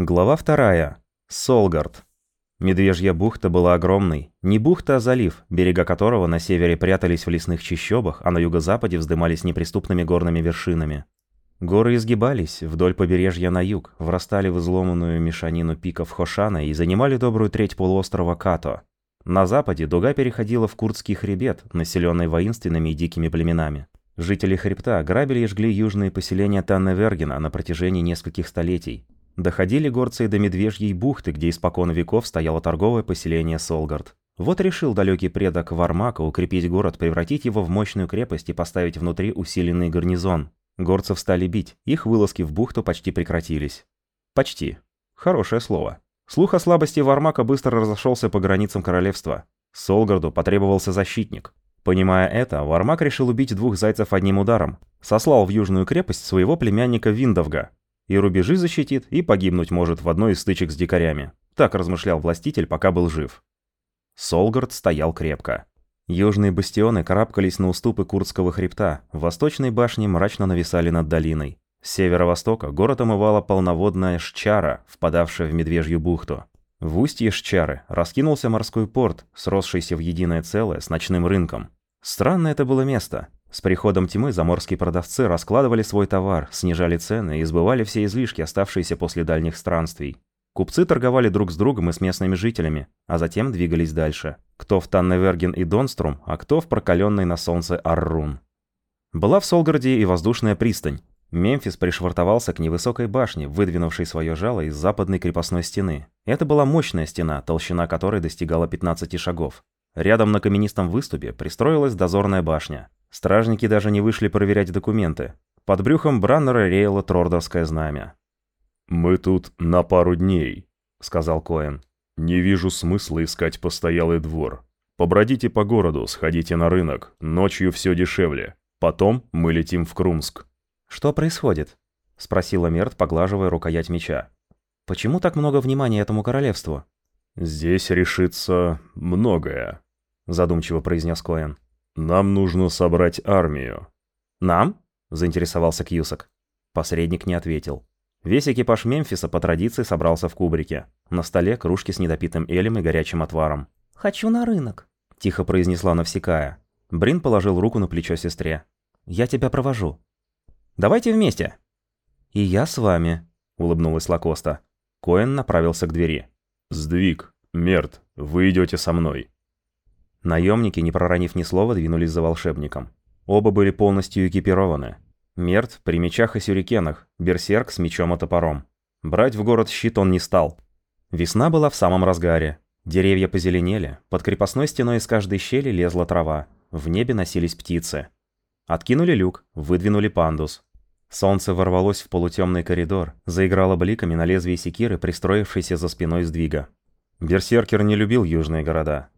Глава вторая. Солгард. Медвежья бухта была огромной. Не бухта, а залив, берега которого на севере прятались в лесных чащобах, а на юго-западе вздымались неприступными горными вершинами. Горы изгибались вдоль побережья на юг, врастали в изломанную мешанину пиков Хошана и занимали добрую треть полуострова Като. На западе дуга переходила в Курдский хребет, населенный воинственными и дикими племенами. Жители хребта грабили и жгли южные поселения Танневергена на протяжении нескольких столетий, Доходили горцы до Медвежьей бухты, где испокон веков стояло торговое поселение Солгард. Вот решил далекий предок Вармака укрепить город, превратить его в мощную крепость и поставить внутри усиленный гарнизон. Горцев стали бить, их вылазки в бухту почти прекратились. Почти. Хорошее слово. Слух о слабости Вармака быстро разошелся по границам королевства. Солгарду потребовался защитник. Понимая это, Вармак решил убить двух зайцев одним ударом. Сослал в южную крепость своего племянника Виндовга, и рубежи защитит, и погибнуть может в одной из стычек с дикарями. Так размышлял властитель, пока был жив. Солгард стоял крепко. Южные бастионы карабкались на уступы Курдского хребта, восточные башни мрачно нависали над долиной. С северо-востока город омывала полноводная Шчара, впадавшая в Медвежью бухту. В устье Шчары раскинулся морской порт, сросшийся в единое целое с ночным рынком. Странное это было место. С приходом тьмы заморские продавцы раскладывали свой товар, снижали цены и сбывали все излишки, оставшиеся после дальних странствий. Купцы торговали друг с другом и с местными жителями, а затем двигались дальше. Кто в Танневерген и Донструм, а кто в прокаленной на солнце Аррун. Была в Солгарде и воздушная пристань. Мемфис пришвартовался к невысокой башне, выдвинувшей свое жало из западной крепостной стены. Это была мощная стена, толщина которой достигала 15 шагов. Рядом на каменистом выступе пристроилась дозорная башня. Стражники даже не вышли проверять документы. Под брюхом Браннера реяло Трордорское знамя. «Мы тут на пару дней», — сказал Коэн. «Не вижу смысла искать постоялый двор. Побродите по городу, сходите на рынок. Ночью все дешевле. Потом мы летим в Крумск». «Что происходит?» — спросила Мерт, поглаживая рукоять меча. «Почему так много внимания этому королевству?» «Здесь решится многое», — задумчиво произнес Коэн. «Нам нужно собрать армию». «Нам?» – заинтересовался Кьюсак. Посредник не ответил. Весь экипаж Мемфиса по традиции собрался в кубрике. На столе кружки с недопитым элем и горячим отваром. «Хочу на рынок», – тихо произнесла Навсекая. Брин положил руку на плечо сестре. «Я тебя провожу». «Давайте вместе». «И я с вами», – улыбнулась Лакоста. Коэн направился к двери. «Сдвиг, Мерт, вы идете со мной». Наемники, не проронив ни слова, двинулись за волшебником. Оба были полностью экипированы. Мерт при мечах и сюрикенах, берсерк с мечом и топором. Брать в город щит он не стал. Весна была в самом разгаре. Деревья позеленели, под крепостной стеной из каждой щели лезла трава. В небе носились птицы. Откинули люк, выдвинули пандус. Солнце ворвалось в полутемный коридор, заиграло бликами на лезвии секиры, пристроившейся за спиной сдвига. Берсеркер не любил южные города.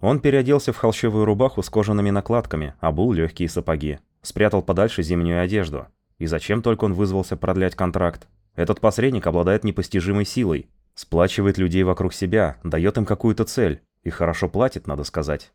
Он переоделся в холщовую рубаху с кожаными накладками, обул легкие сапоги. Спрятал подальше зимнюю одежду. И зачем только он вызвался продлять контракт? Этот посредник обладает непостижимой силой. Сплачивает людей вокруг себя, дает им какую-то цель. И хорошо платит, надо сказать.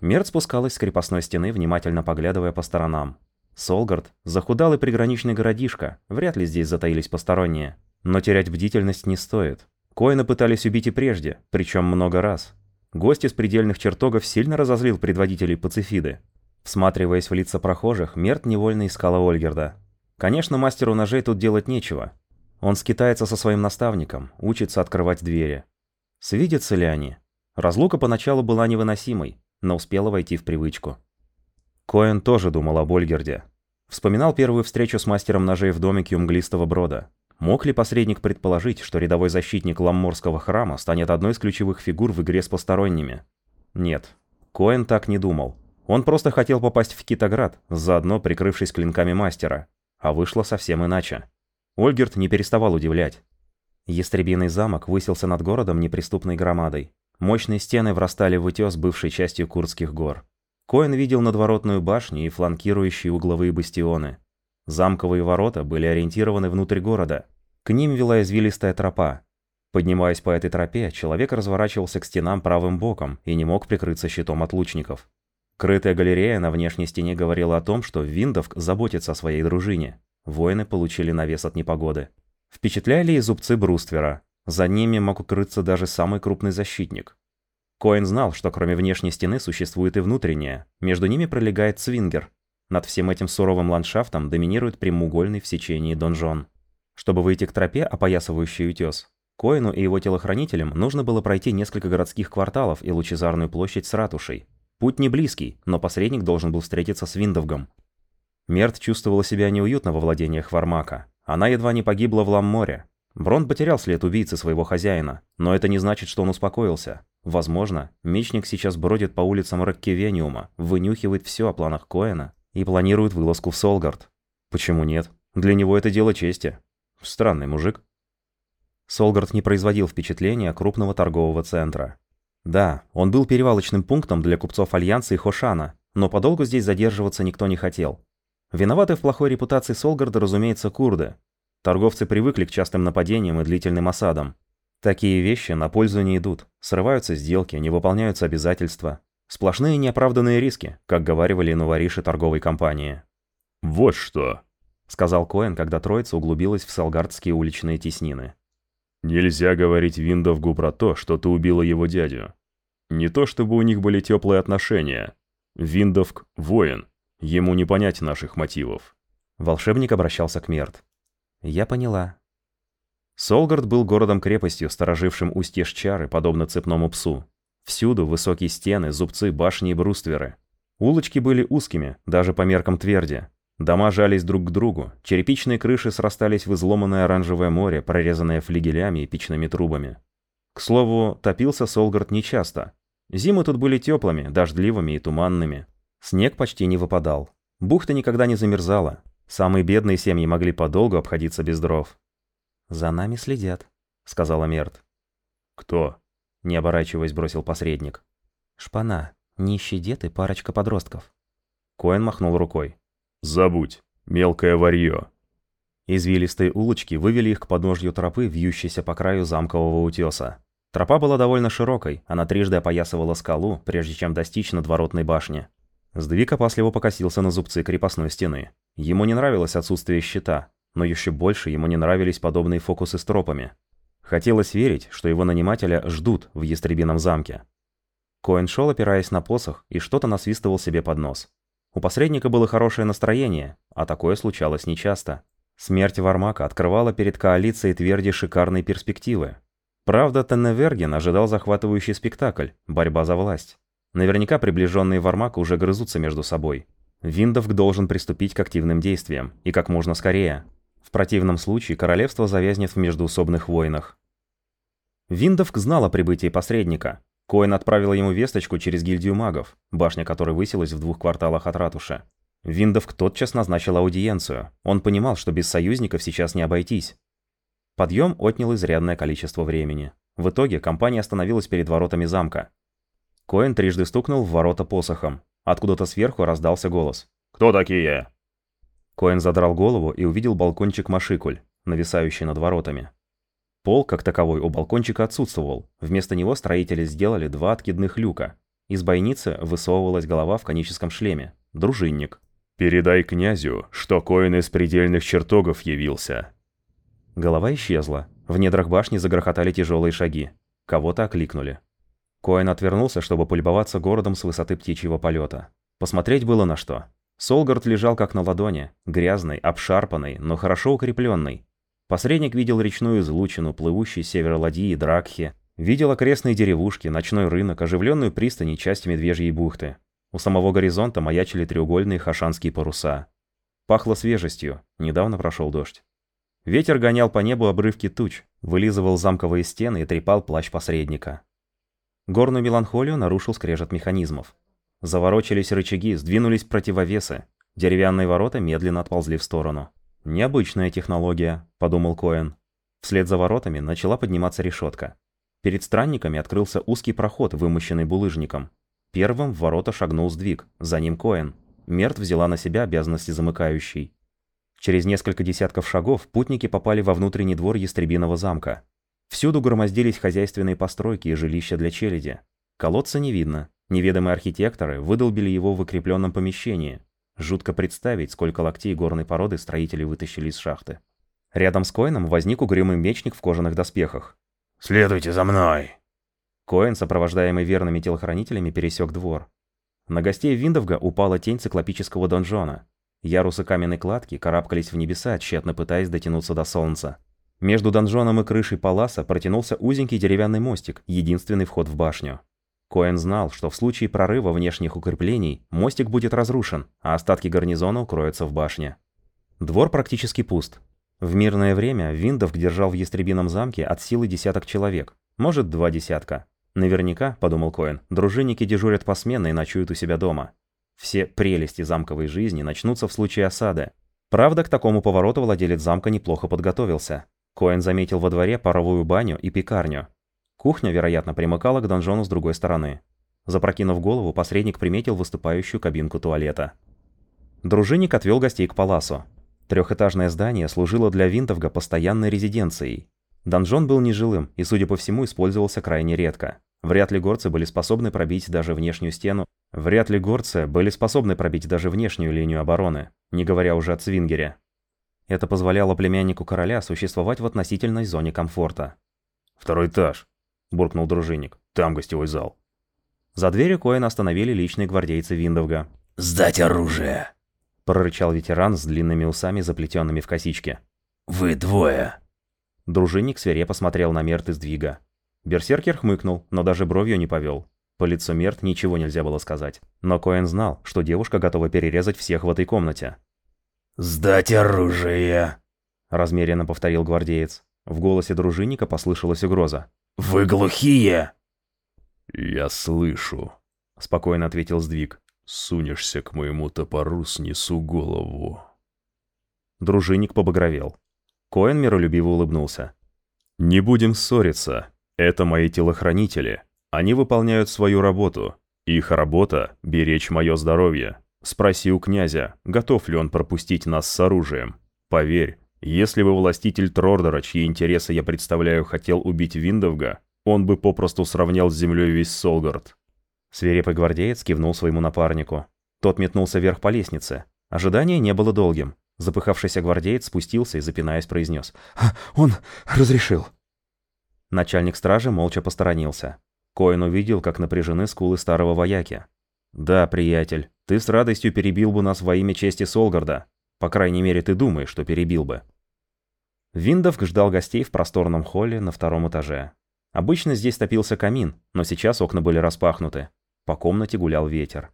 Мерт спускалась с крепостной стены, внимательно поглядывая по сторонам. Солгард – захудалый приграничный городишко, вряд ли здесь затаились посторонние. Но терять бдительность не стоит. Коина пытались убить и прежде, причем много раз. Гость из предельных чертогов сильно разозлил предводителей пацифиды. Всматриваясь в лица прохожих, Мерт невольно искала Ольгерда. Конечно, мастеру ножей тут делать нечего. Он скитается со своим наставником, учится открывать двери. Свидятся ли они? Разлука поначалу была невыносимой, но успела войти в привычку. Коэн тоже думал об Ольгерде. Вспоминал первую встречу с мастером ножей в домике у мглистого брода. Мог ли посредник предположить, что рядовой защитник Ламморского храма станет одной из ключевых фигур в игре с посторонними? Нет, Коэн так не думал. Он просто хотел попасть в Китоград, заодно прикрывшись клинками мастера. А вышло совсем иначе. Ольгерт не переставал удивлять. Ястребиный замок высился над городом неприступной громадой. Мощные стены врастали в утес бывшей частью Курдских гор. Коэн видел надворотную башню и фланкирующие угловые бастионы. Замковые ворота были ориентированы внутрь города. К ним вела извилистая тропа. Поднимаясь по этой тропе, человек разворачивался к стенам правым боком и не мог прикрыться щитом от лучников. Крытая галерея на внешней стене говорила о том, что Виндовк заботится о своей дружине. Воины получили навес от непогоды. Впечатляли и зубцы бруствера. За ними мог укрыться даже самый крупный защитник. Коэн знал, что кроме внешней стены существует и внутренняя. Между ними пролегает свингер. Над всем этим суровым ландшафтом доминирует прямоугольный в сечении донжон. Чтобы выйти к тропе, опоясывающей утес, Коину и его телохранителям нужно было пройти несколько городских кварталов и лучезарную площадь с ратушей. Путь не близкий, но посредник должен был встретиться с Виндовгом. Мерт чувствовала себя неуютно во владениях Вармака. Она едва не погибла в Ламморе. Брон потерял след убийцы своего хозяина, но это не значит, что он успокоился. Возможно, мечник сейчас бродит по улицам Роккевениума, вынюхивает все о планах Коэна и планирует вылазку в Солгард. Почему нет? Для него это дело чести. Странный мужик. Солгард не производил впечатления крупного торгового центра. Да, он был перевалочным пунктом для купцов Альянса и Хошана, но подолгу здесь задерживаться никто не хотел. Виноваты в плохой репутации Солгарда, разумеется, курды. Торговцы привыкли к частым нападениям и длительным осадам. Такие вещи на пользу не идут. Срываются сделки, не выполняются обязательства. Сплошные неоправданные риски, как говаривали новориши торговой компании. «Вот что», — сказал Коэн, когда троица углубилась в салгардские уличные теснины. «Нельзя говорить Виндовгу про то, что ты убила его дядю. Не то чтобы у них были теплые отношения. Виндовг — воин, ему не понять наших мотивов». Волшебник обращался к Мерт. «Я поняла. Солгард был городом-крепостью, сторожившим устье Шчары, подобно цепному псу. Всюду высокие стены, зубцы, башни и брустверы. Улочки были узкими, даже по меркам тверди. Дома жались друг к другу, черепичные крыши срастались в изломанное оранжевое море, прорезанное флигелями и печными трубами. К слову, топился Солгард нечасто. Зимы тут были теплыми, дождливыми и туманными. Снег почти не выпадал. Бухта никогда не замерзала. Самые бедные семьи могли подолгу обходиться без дров. «За нами следят», — сказала Мерт. «Кто?» — не оборачиваясь, бросил посредник. «Шпана, нищий дед и парочка подростков». Коэн махнул рукой. «Забудь, мелкое варьё». Извилистые улочки вывели их к подножью тропы, вьющейся по краю замкового утеса. Тропа была довольно широкой, она трижды опоясывала скалу, прежде чем достичь надворотной башни. Сдвиг опасливо покосился на зубцы крепостной стены. Ему не нравилось отсутствие щита, но еще больше ему не нравились подобные фокусы с тропами. Хотелось верить, что его нанимателя ждут в Ястребином замке. Коэн шел, опираясь на посох, и что-то насвистывал себе под нос. У посредника было хорошее настроение, а такое случалось нечасто. Смерть Вармака открывала перед коалицией Тверди шикарные перспективы. Правда, Тенневерген ожидал захватывающий спектакль – борьба за власть. Наверняка приближенные Вармака уже грызутся между собой. Виндовг должен приступить к активным действиям, и как можно скорее. В противном случае королевство завязнет в междуусобных войнах. Виндовк знал о прибытии посредника. Коэн отправил ему весточку через гильдию магов, башня которой высилась в двух кварталах от ратуши. Виндовк тотчас назначил аудиенцию. Он понимал, что без союзников сейчас не обойтись. Подъем отнял изрядное количество времени. В итоге компания остановилась перед воротами замка. Коэн трижды стукнул в ворота посохом. Откуда-то сверху раздался голос. «Кто такие?» Коэн задрал голову и увидел балкончик Машикуль, нависающий над воротами. Пол, как таковой, у балкончика отсутствовал. Вместо него строители сделали два откидных люка. Из бойницы высовывалась голова в коническом шлеме. Дружинник. «Передай князю, что Коэн из предельных чертогов явился». Голова исчезла. В недрах башни загрохотали тяжелые шаги. Кого-то окликнули. Коэн отвернулся, чтобы полюбоваться городом с высоты птичьего полета. Посмотреть было на что. Солгард лежал как на ладони, грязный, обшарпанный, но хорошо укрепленный. Посредник видел речную излучину, плывущий с севера ладьи Дракхи, видел окрестные деревушки, ночной рынок, оживленную пристань и часть Медвежьей бухты. У самого горизонта маячили треугольные хашанские паруса. Пахло свежестью, недавно прошел дождь. Ветер гонял по небу обрывки туч, вылизывал замковые стены и трепал плащ посредника. Горную меланхолию нарушил скрежет механизмов. Заворочились рычаги, сдвинулись противовесы. Деревянные ворота медленно отползли в сторону. «Необычная технология», — подумал Коэн. Вслед за воротами начала подниматься решетка. Перед странниками открылся узкий проход, вымощенный булыжником. Первым в ворота шагнул сдвиг, за ним Коэн. Мерт взяла на себя обязанности замыкающей. Через несколько десятков шагов путники попали во внутренний двор Ястребиного замка. Всюду громоздились хозяйственные постройки и жилища для челяди. Колодца не видно, Неведомые архитекторы выдолбили его в укрепленном помещении. Жутко представить, сколько локтей горной породы строители вытащили из шахты. Рядом с Коином возник угрюмый мечник в кожаных доспехах. «Следуйте за мной!» Коин, сопровождаемый верными телохранителями, пересек двор. На гостей Виндовга упала тень циклопического донжона. Ярусы каменной кладки карабкались в небеса, тщетно пытаясь дотянуться до солнца. Между донжоном и крышей паласа протянулся узенький деревянный мостик, единственный вход в башню. Коэн знал, что в случае прорыва внешних укреплений мостик будет разрушен, а остатки гарнизона укроются в башне. Двор практически пуст. В мирное время Виндовг держал в Ястребином замке от силы десяток человек, может, два десятка. Наверняка, подумал Коэн, дружинники дежурят посменно и ночуют у себя дома. Все прелести замковой жизни начнутся в случае осады. Правда, к такому повороту владелец замка неплохо подготовился. Коэн заметил во дворе паровую баню и пекарню. Кухня, вероятно, примыкала к донжону с другой стороны. Запрокинув голову, посредник приметил выступающую кабинку туалета. Дружинник отвел гостей к паласу. Трехэтажное здание служило для Винтовга постоянной резиденцией. Донжон был нежилым и, судя по всему, использовался крайне редко. Вряд ли горцы были способны пробить даже внешнюю стену. Вряд ли горцы были способны пробить даже внешнюю линию обороны, не говоря уже о Цвингере. Это позволяло племяннику короля существовать в относительной зоне комфорта. «Второй этаж», — буркнул дружинник. «Там гостевой зал». За дверью Коэна остановили личные гвардейцы Виндовга. «Сдать оружие!» — прорычал ветеран с длинными усами, заплетенными в косички. «Вы двое!» Дружинник свирепо посмотрел на Мерт из двига. Берсеркер хмыкнул, но даже бровью не повел. По лицу Мерт ничего нельзя было сказать. Но Коэн знал, что девушка готова перерезать всех в этой комнате. «Сдать оружие!» — размеренно повторил гвардеец. В голосе дружинника послышалась угроза. «Вы глухие!» «Я слышу», — спокойно ответил Сдвиг. «Сунешься к моему топору, снесу голову». Дружинник побагровел. Коэн миролюбиво улыбнулся. «Не будем ссориться. Это мои телохранители. Они выполняют свою работу. Их работа — беречь мое здоровье. Спроси у князя, готов ли он пропустить нас с оружием. Поверь, если бы властитель Трордера, чьи интересы я представляю, хотел убить Виндовга, он бы попросту сравнял с землей весь Солгард. Свирепый гвардеец кивнул своему напарнику. Тот метнулся вверх по лестнице. Ожидание не было долгим. Запыхавшийся гвардеец спустился и, запинаясь, произнес. «Он разрешил». Начальник стражи молча посторонился. Коин увидел, как напряжены скулы старого вояки. «Да, приятель, ты с радостью перебил бы нас во имя чести Солгарда. По крайней мере, ты думаешь, что перебил бы». Виндовг ждал гостей в просторном холле на втором этаже. Обычно здесь топился камин, но сейчас окна были распахнуты. По комнате гулял ветер.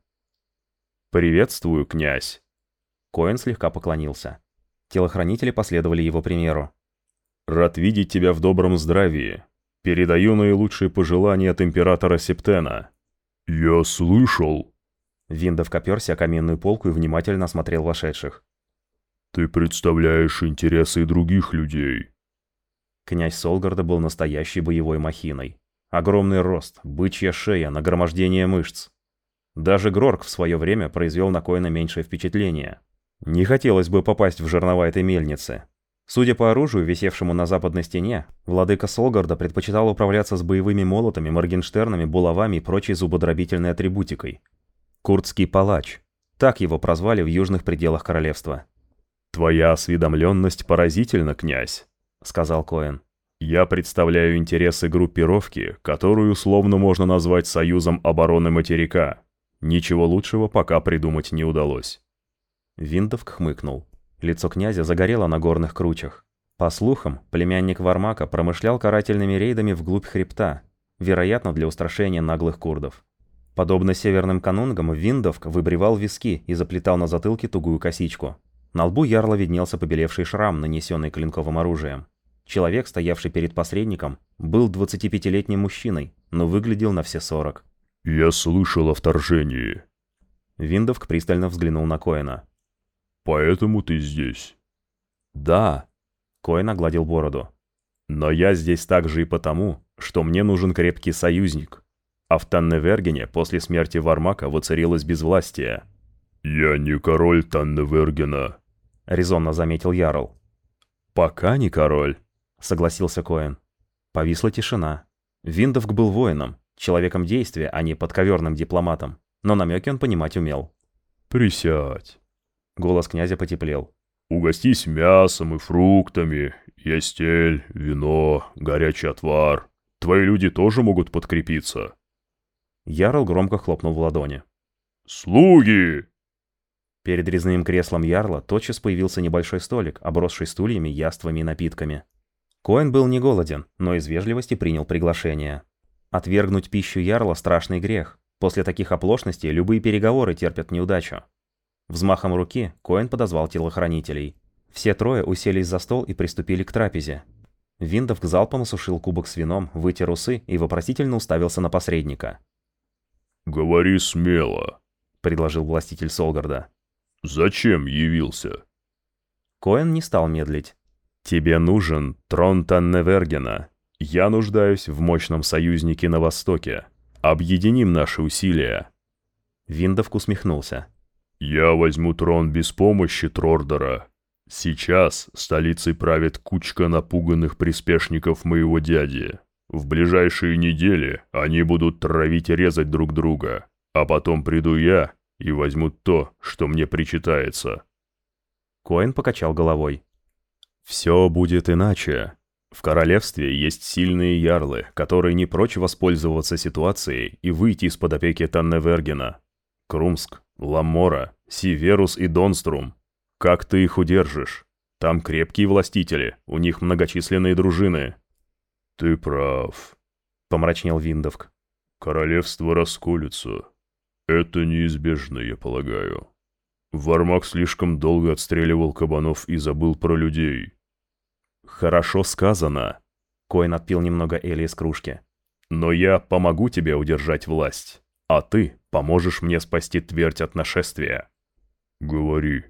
«Приветствую, князь!» Коэн слегка поклонился. Телохранители последовали его примеру. «Рад видеть тебя в добром здравии. Передаю наилучшие пожелания от императора Септена». «Я слышал». Виндов коперся о каменную полку и внимательно осмотрел вошедших. «Ты представляешь интересы других людей». Князь Солгарда был настоящей боевой махиной. Огромный рост, бычья шея, нагромождение мышц. Даже Грорк в свое время произвел на Коина меньшее впечатление. Не хотелось бы попасть в жернова этой мельницы. Судя по оружию, висевшему на западной стене, владыка Солгарда предпочитал управляться с боевыми молотами, моргенштернами, булавами и прочей зубодробительной атрибутикой. Курдский палач. Так его прозвали в южных пределах королевства. «Твоя осведомленность поразительна, князь», — сказал Коэн. «Я представляю интересы группировки, которую условно можно назвать Союзом обороны материка. Ничего лучшего пока придумать не удалось». Виндовк хмыкнул. Лицо князя загорело на горных кручах. По слухам, племянник Вармака промышлял карательными рейдами вглубь хребта, вероятно, для устрашения наглых курдов. Подобно северным канунгам, Виндовк выбривал виски и заплетал на затылке тугую косичку. На лбу ярла виднелся побелевший шрам, нанесенный клинковым оружием. Человек, стоявший перед посредником, был 25-летним мужчиной, но выглядел на все 40. «Я слышал о вторжении». Виндовк пристально взглянул на Коэна. «Поэтому ты здесь?» «Да». Коэн огладил бороду. «Но я здесь также и потому, что мне нужен крепкий союзник. А в Танневергене после смерти Вармака воцарилось безвластие». «Я не король Танневергена», — резонно заметил Ярл. «Пока не король», — согласился Коэн. Повисла тишина. Виндовг был воином, человеком действия, а не подковерным дипломатом. Но намеки он понимать умел. «Присядь». Голос князя потеплел. Угостись мясом и фруктами, естель, вино, горячий отвар. Твои люди тоже могут подкрепиться». Ярл громко хлопнул в ладони. «Слуги!» Перед резным креслом Ярла тотчас появился небольшой столик, обросший стульями, яствами и напитками. Коэн был не голоден, но из вежливости принял приглашение. Отвергнуть пищу Ярла – страшный грех. После таких оплошностей любые переговоры терпят неудачу. Взмахом руки Коэн подозвал телохранителей. Все трое уселись за стол и приступили к трапезе. Виндов к залпам осушил кубок с вином, вытер усы и вопросительно уставился на посредника. «Говори смело», — предложил властитель Солгарда. «Зачем явился?» Коэн не стал медлить. «Тебе нужен трон Танневергена. Я нуждаюсь в мощном союзнике на Востоке. Объединим наши усилия». Виндовк усмехнулся. «Я возьму трон без помощи Трордора. Сейчас столицей правит кучка напуганных приспешников моего дяди. В ближайшие недели они будут травить и резать друг друга, а потом приду я и возьмут то, что мне причитается». Коэн покачал головой. «Все будет иначе. В королевстве есть сильные ярлы, которые не прочь воспользоваться ситуацией и выйти из-под опеки Танневергена. Крумск, Ламора, Сиверус и Донструм. Как ты их удержишь? Там крепкие властители, у них многочисленные дружины». «Ты прав», — помрачнел Виндовк. «Королевство расколется. Это неизбежно, я полагаю. Вармак слишком долго отстреливал кабанов и забыл про людей. Хорошо сказано. Коин отпил немного Эли из кружки. Но я помогу тебе удержать власть, а ты поможешь мне спасти твердь от нашествия. Говори.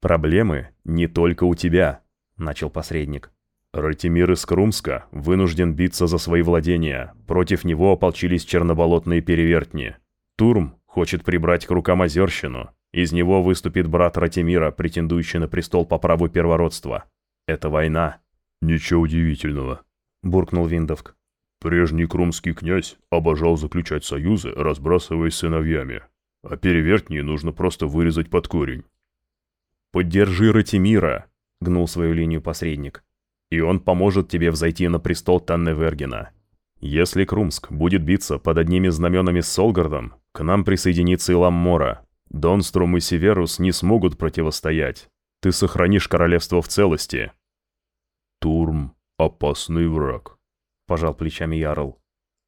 Проблемы не только у тебя, начал посредник. Ратимир из Крумска вынужден биться за свои владения. Против него ополчились черноболотные перевертни. Турм хочет прибрать к рукам Озерщину. Из него выступит брат Ратимира, претендующий на престол по праву первородства. Это война. Ничего удивительного, буркнул Виндовк. Прежний крумский князь обожал заключать союзы, разбрасываясь сыновьями. А перевертни нужно просто вырезать под корень. «Поддержи Ратимира», — гнул свою линию посредник. «И он поможет тебе взойти на престол Танневергена. Если Крумск будет биться под одними знаменами с Солгардом, к нам присоединится и Ламмора. Донструм и Северус не смогут противостоять. Ты сохранишь королевство в целости». «Турм — опасный враг», — пожал плечами Ярл.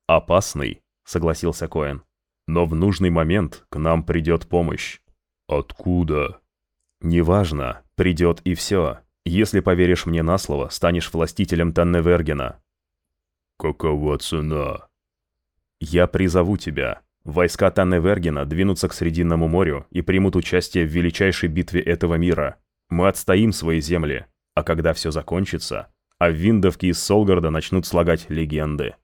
«Опасный», — согласился Коэн. «Но в нужный момент к нам придет помощь». «Откуда?» «Неважно, придет и все. Если поверишь мне на слово, станешь властителем Танневергена». «Какова цена?» «Я призову тебя. Войска Танневергена двинутся к Срединному морю и примут участие в величайшей битве этого мира. Мы отстоим свои земли, а когда все закончится, а в Виндовке из Солгарда начнут слагать легенды.